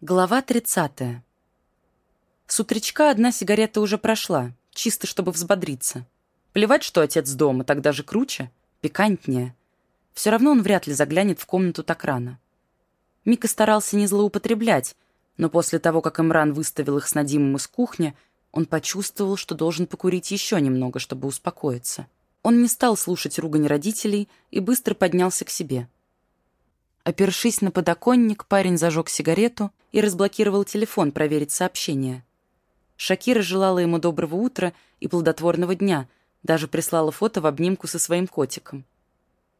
Глава 30. С утречка одна сигарета уже прошла, чисто чтобы взбодриться. Плевать, что отец дома, тогда же круче, пикантнее. Все равно он вряд ли заглянет в комнату так рано. Мика старался не злоупотреблять, но после того, как Имран выставил их с Надимом из кухни, он почувствовал, что должен покурить еще немного, чтобы успокоиться. Он не стал слушать ругань родителей и быстро поднялся к себе. Опершись на подоконник, парень зажег сигарету и разблокировал телефон проверить сообщение. Шакира желала ему доброго утра и плодотворного дня, даже прислала фото в обнимку со своим котиком.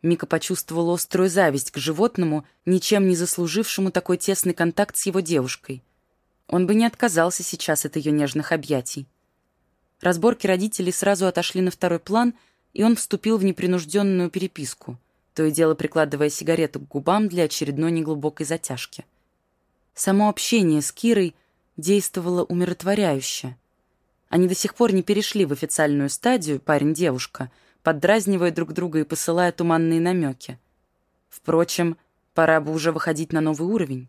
Мика почувствовал острую зависть к животному, ничем не заслужившему такой тесный контакт с его девушкой. Он бы не отказался сейчас от ее нежных объятий. Разборки родителей сразу отошли на второй план, и он вступил в непринужденную переписку — то и дело прикладывая сигарету к губам для очередной неглубокой затяжки. Само общение с Кирой действовало умиротворяюще. Они до сих пор не перешли в официальную стадию, парень-девушка, поддразнивая друг друга и посылая туманные намеки. Впрочем, пора бы уже выходить на новый уровень.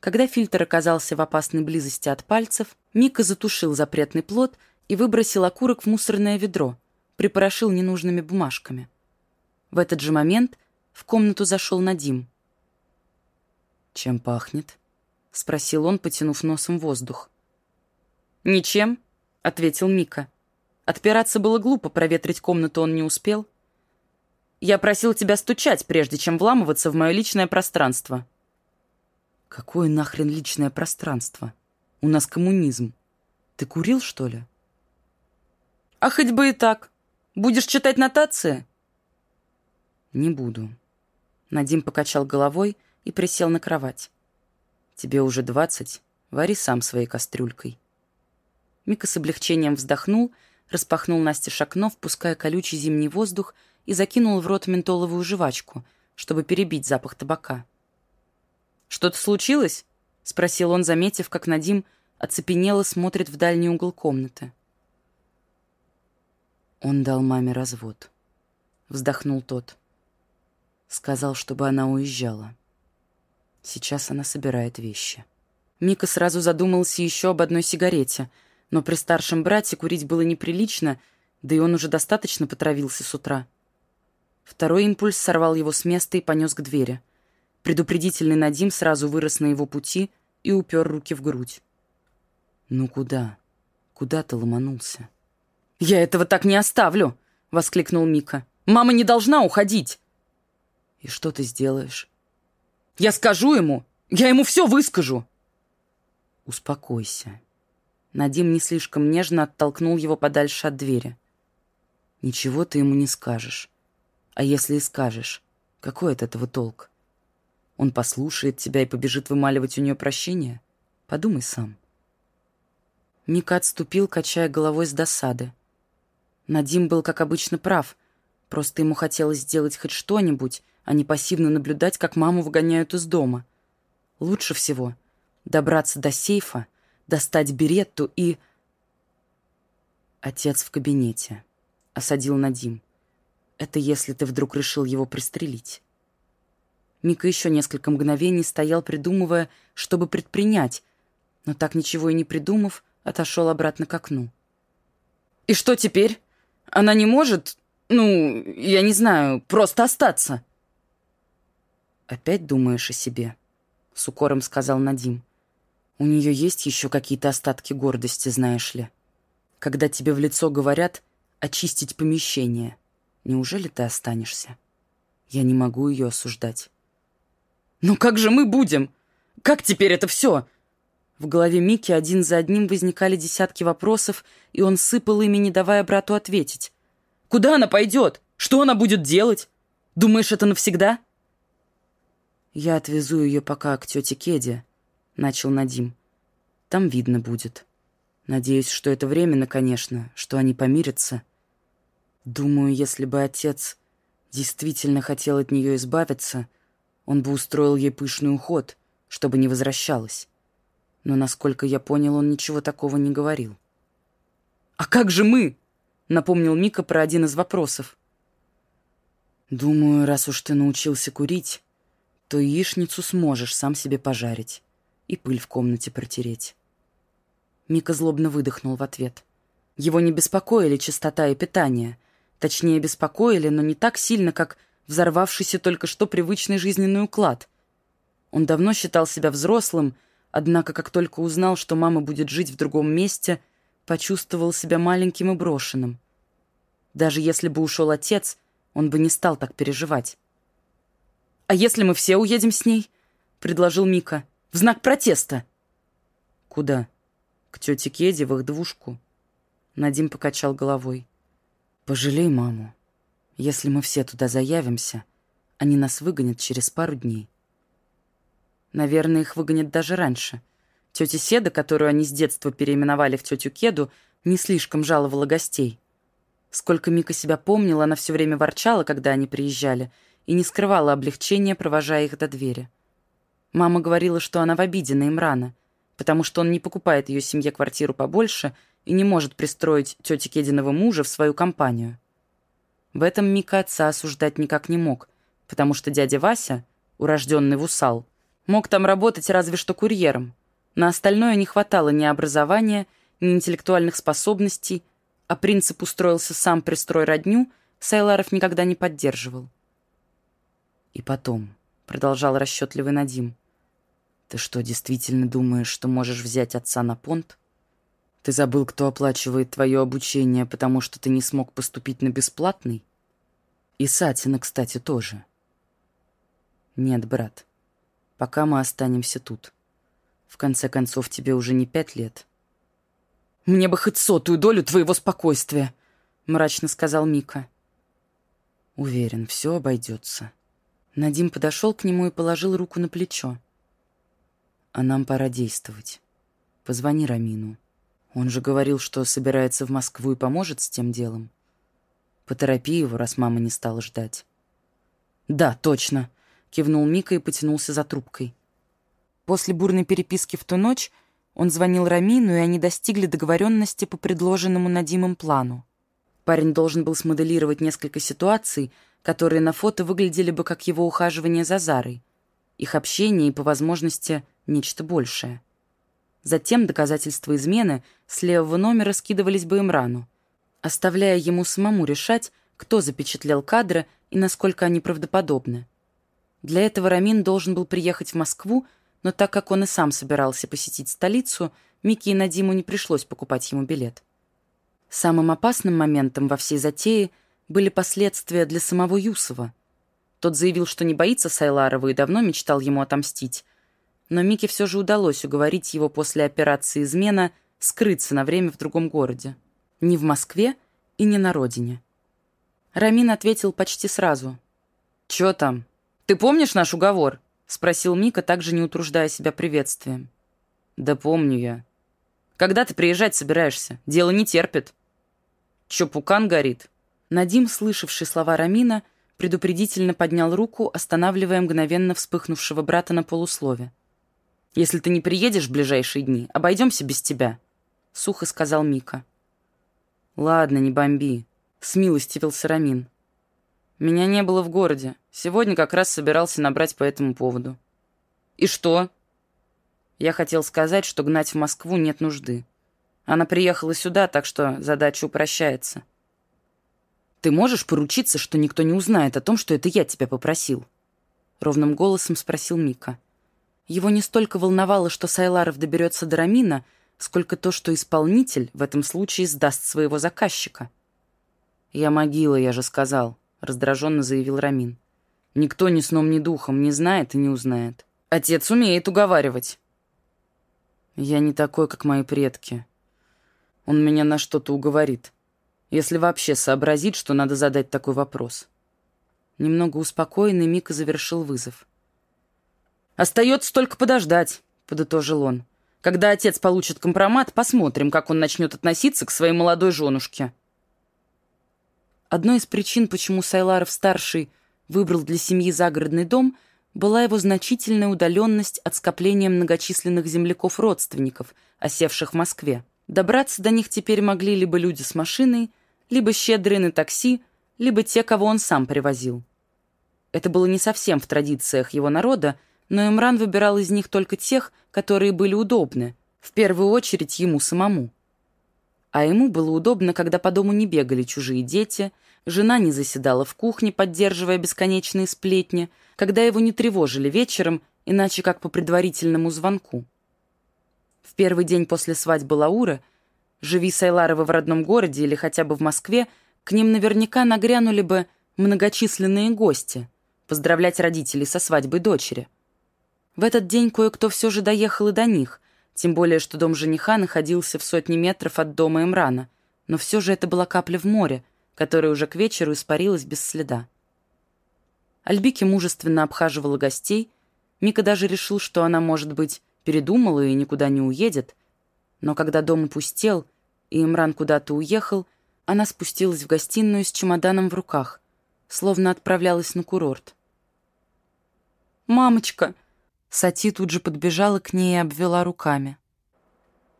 Когда фильтр оказался в опасной близости от пальцев, Мика затушил запретный плод и выбросил окурок в мусорное ведро, припорошил ненужными бумажками. В этот же момент в комнату зашел Надим. «Чем пахнет?» — спросил он, потянув носом воздух. «Ничем», — ответил Мика. Отпираться было глупо, проветрить комнату он не успел. «Я просил тебя стучать, прежде чем вламываться в мое личное пространство». «Какое нахрен личное пространство? У нас коммунизм. Ты курил, что ли?» «А хоть бы и так. Будешь читать нотации?» «Не буду». Надим покачал головой и присел на кровать. «Тебе уже двадцать. Вари сам своей кастрюлькой». Мика с облегчением вздохнул, распахнул Насте окно, впуская колючий зимний воздух, и закинул в рот ментоловую жвачку, чтобы перебить запах табака. «Что-то случилось?» — спросил он, заметив, как Надим оцепенело смотрит в дальний угол комнаты. «Он дал маме развод», — вздохнул тот. Сказал, чтобы она уезжала. Сейчас она собирает вещи. Мика сразу задумался еще об одной сигарете, но при старшем брате курить было неприлично, да и он уже достаточно потравился с утра. Второй импульс сорвал его с места и понес к двери. Предупредительный Надим сразу вырос на его пути и упер руки в грудь. «Ну куда? Куда ты ломанулся?» «Я этого так не оставлю!» — воскликнул Мика. «Мама не должна уходить!» И что ты сделаешь? Я скажу ему! Я ему все выскажу!» «Успокойся». Надим не слишком нежно оттолкнул его подальше от двери. «Ничего ты ему не скажешь. А если и скажешь, какой от этого толк? Он послушает тебя и побежит вымаливать у нее прощение? Подумай сам». Мика отступил, качая головой с досады. Надим был, как обычно, прав. Просто ему хотелось сделать хоть что-нибудь, а не пассивно наблюдать, как маму выгоняют из дома. Лучше всего добраться до сейфа, достать беретту и... Отец в кабинете. Осадил Надим. Это если ты вдруг решил его пристрелить. Мика еще несколько мгновений стоял, придумывая, чтобы предпринять, но так ничего и не придумав, отошел обратно к окну. «И что теперь? Она не может, ну, я не знаю, просто остаться?» «Опять думаешь о себе?» — с укором сказал Надим. «У нее есть еще какие-то остатки гордости, знаешь ли. Когда тебе в лицо говорят очистить помещение, неужели ты останешься? Я не могу ее осуждать». «Ну как же мы будем? Как теперь это все?» В голове Мики один за одним возникали десятки вопросов, и он сыпал ими, не давая брату ответить. «Куда она пойдет? Что она будет делать? Думаешь, это навсегда?» «Я отвезу ее пока к тете Кеде», — начал Надим. «Там видно будет. Надеюсь, что это временно, конечно, что они помирятся. Думаю, если бы отец действительно хотел от нее избавиться, он бы устроил ей пышный уход, чтобы не возвращалась. Но, насколько я понял, он ничего такого не говорил». «А как же мы?» — напомнил Мика про один из вопросов. «Думаю, раз уж ты научился курить, то яичницу сможешь сам себе пожарить. и пыль в комнате протереть. Мика злобно выдохнул в ответ. Его не беспокоили чистота и питание. Точнее, беспокоили, но не так сильно, как взорвавшийся только что привычный жизненный уклад. Он давно считал себя взрослым, однако как только узнал, что мама будет жить в другом месте, почувствовал себя маленьким и брошенным. Даже если бы ушел отец, он бы не стал так переживать. «А если мы все уедем с ней?» — предложил Мика. «В знак протеста». «Куда?» «К тете Кеде в их двушку». Надим покачал головой. «Пожалей маму. Если мы все туда заявимся, они нас выгонят через пару дней». Наверное, их выгонят даже раньше. Тетя Седа, которую они с детства переименовали в тетю Кеду, не слишком жаловала гостей. Сколько Мика себя помнила, она все время ворчала, когда они приезжали, и не скрывала облегчения, провожая их до двери. Мама говорила, что она в обиде на Имрана, потому что он не покупает ее семье квартиру побольше и не может пристроить тети Кединого мужа в свою компанию. В этом Мика отца осуждать никак не мог, потому что дядя Вася, урожденный в Усал, мог там работать разве что курьером. На остальное не хватало ни образования, ни интеллектуальных способностей, а принцип «устроился сам, пристрой родню» Сайларов никогда не поддерживал. «И потом», — продолжал расчетливый Надим, «ты что, действительно думаешь, что можешь взять отца на понт?» Ты забыл, кто оплачивает твое обучение, потому что ты не смог поступить на бесплатный? И Сатина, кстати, тоже. Нет, брат, пока мы останемся тут. В конце концов, тебе уже не пять лет. «Мне бы хоть сотую долю твоего спокойствия», — мрачно сказал Мика. Уверен, все обойдется. Надим подошел к нему и положил руку на плечо. А нам пора действовать. Позвони Рамину. Он же говорил, что собирается в Москву и поможет с тем делом. Поторопи его, раз мама не стала ждать. «Да, точно», — кивнул Мика и потянулся за трубкой. После бурной переписки в ту ночь он звонил Рамину, и они достигли договоренности по предложенному Надимом плану. Парень должен был смоделировать несколько ситуаций, которые на фото выглядели бы как его ухаживание за Зарой, их общение и, по возможности, нечто большее. Затем доказательства измены с левого номера скидывались бы Имрану, оставляя ему самому решать, кто запечатлел кадры и насколько они правдоподобны. Для этого Рамин должен был приехать в Москву, но так как он и сам собирался посетить столицу, Микки и Надиму не пришлось покупать ему билет. Самым опасным моментом во всей затее были последствия для самого Юсова. Тот заявил, что не боится Сайларова и давно мечтал ему отомстить, но Мике все же удалось уговорить его после операции «Измена» скрыться на время в другом городе. Не в Москве и не на родине. Рамин ответил почти сразу. «Чё там? Ты помнишь наш уговор?» — спросил Мика, также не утруждая себя приветствием. «Да помню я». «Когда ты приезжать собираешься? Дело не терпит». «Чё, пукан горит?» Надим, слышавший слова Рамина, предупредительно поднял руку, останавливая мгновенно вспыхнувшего брата на полуслове. Если ты не приедешь в ближайшие дни, обойдемся без тебя», — сухо сказал Мика. «Ладно, не бомби», — смилостивился Рамин. «Меня не было в городе. Сегодня как раз собирался набрать по этому поводу». «И что?» Я хотел сказать, что гнать в Москву нет нужды. Она приехала сюда, так что задача упрощается. «Ты можешь поручиться, что никто не узнает о том, что это я тебя попросил?» Ровным голосом спросил Мика. Его не столько волновало, что Сайларов доберется до Рамина, сколько то, что исполнитель в этом случае сдаст своего заказчика. «Я могила, я же сказал», — раздраженно заявил Рамин. «Никто ни сном, ни духом не знает и не узнает. Отец умеет уговаривать». «Я не такой, как мои предки. Он меня на что-то уговорит, если вообще сообразит, что надо задать такой вопрос». Немного успокоенный Мика завершил вызов. «Остается только подождать», — подытожил он. «Когда отец получит компромат, посмотрим, как он начнет относиться к своей молодой женушке». Одной из причин, почему Сайларов-старший выбрал для семьи загородный дом, была его значительная удаленность от скопления многочисленных земляков-родственников, осевших в Москве. Добраться до них теперь могли либо люди с машиной, либо щедрые на такси, либо те, кого он сам привозил. Это было не совсем в традициях его народа, но Имран выбирал из них только тех, которые были удобны, в первую очередь ему самому. А ему было удобно, когда по дому не бегали чужие дети, жена не заседала в кухне, поддерживая бесконечные сплетни, когда его не тревожили вечером, иначе как по предварительному звонку. В первый день после свадьбы Лауры, живи Сайларовы в родном городе или хотя бы в Москве, к ним наверняка нагрянули бы многочисленные гости, поздравлять родителей со свадьбой дочери. В этот день кое-кто все же доехал и до них, тем более, что дом жениха находился в сотне метров от дома Имрана, но все же это была капля в море, которая уже к вечеру испарилась без следа. Альбики мужественно обхаживала гостей, Мика даже решил, что она, может быть, передумала и никуда не уедет, но когда дом опустел, и Имран куда-то уехал, она спустилась в гостиную с чемоданом в руках, словно отправлялась на курорт. «Мамочка!» Сати тут же подбежала к ней и обвела руками.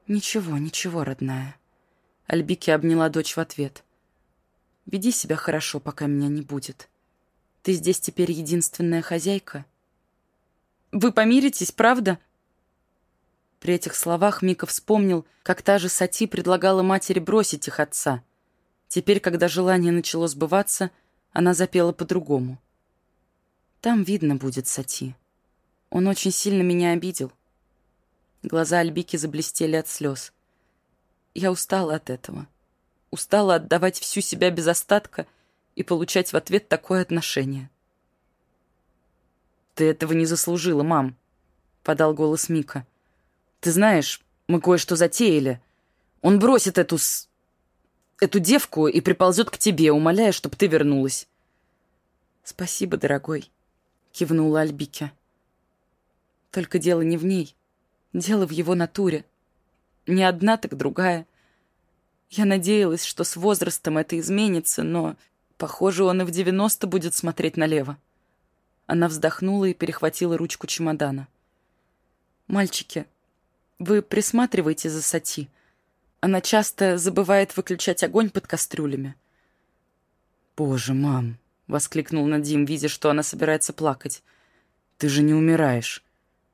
«Ничего, ничего, родная». Альбики обняла дочь в ответ. «Веди себя хорошо, пока меня не будет. Ты здесь теперь единственная хозяйка». «Вы помиритесь, правда?» При этих словах Мика вспомнил, как та же Сати предлагала матери бросить их отца. Теперь, когда желание начало сбываться, она запела по-другому. «Там видно будет Сати». Он очень сильно меня обидел. Глаза Альбики заблестели от слез. Я устала от этого. Устала отдавать всю себя без остатка и получать в ответ такое отношение. «Ты этого не заслужила, мам», — подал голос Мика. «Ты знаешь, мы кое-что затеяли. Он бросит эту с... эту девку и приползет к тебе, умоляя, чтобы ты вернулась». «Спасибо, дорогой», — кивнула Альбике. Только дело не в ней. Дело в его натуре. Не одна, так другая. Я надеялась, что с возрастом это изменится, но, похоже, он и в девяносто будет смотреть налево. Она вздохнула и перехватила ручку чемодана. «Мальчики, вы присматривайте за Сати. Она часто забывает выключать огонь под кастрюлями». «Боже, мам!» — воскликнул Надим, видя, что она собирается плакать. «Ты же не умираешь.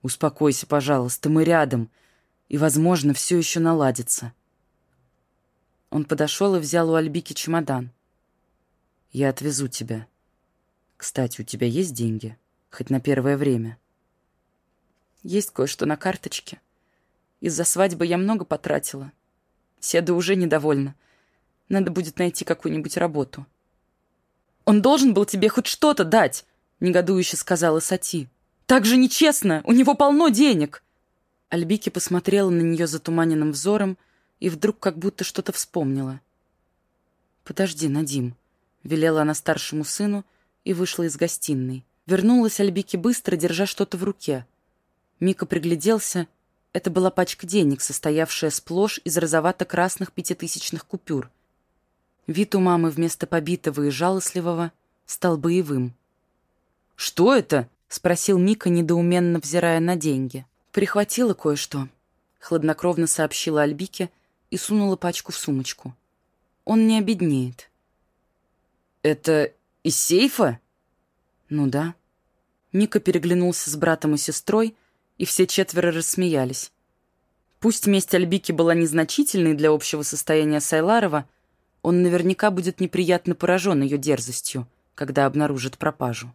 «Успокойся, пожалуйста, мы рядом, и, возможно, все еще наладится». Он подошел и взял у Альбики чемодан. «Я отвезу тебя. Кстати, у тебя есть деньги? Хоть на первое время?» «Есть кое-что на карточке. Из-за свадьбы я много потратила. Седа уже недовольна. Надо будет найти какую-нибудь работу». «Он должен был тебе хоть что-то дать!» — негодующе сказала Сати. Так же нечестно! У него полно денег!» Альбики посмотрела на нее затуманенным взором и вдруг как будто что-то вспомнила. «Подожди, Надим», — велела она старшему сыну и вышла из гостиной. Вернулась Альбики быстро, держа что-то в руке. Мика пригляделся. Это была пачка денег, состоявшая сплошь из розовато-красных пятитысячных купюр. Вид у мамы вместо побитого и жалостливого стал боевым. «Что это?» — спросил Мика, недоуменно взирая на деньги. «Прихватила кое-что», — хладнокровно сообщила Альбике и сунула пачку в сумочку. «Он не обеднеет». «Это из сейфа?» «Ну да». Мика переглянулся с братом и сестрой, и все четверо рассмеялись. Пусть месть Альбики была незначительной для общего состояния Сайларова, он наверняка будет неприятно поражен ее дерзостью, когда обнаружит пропажу.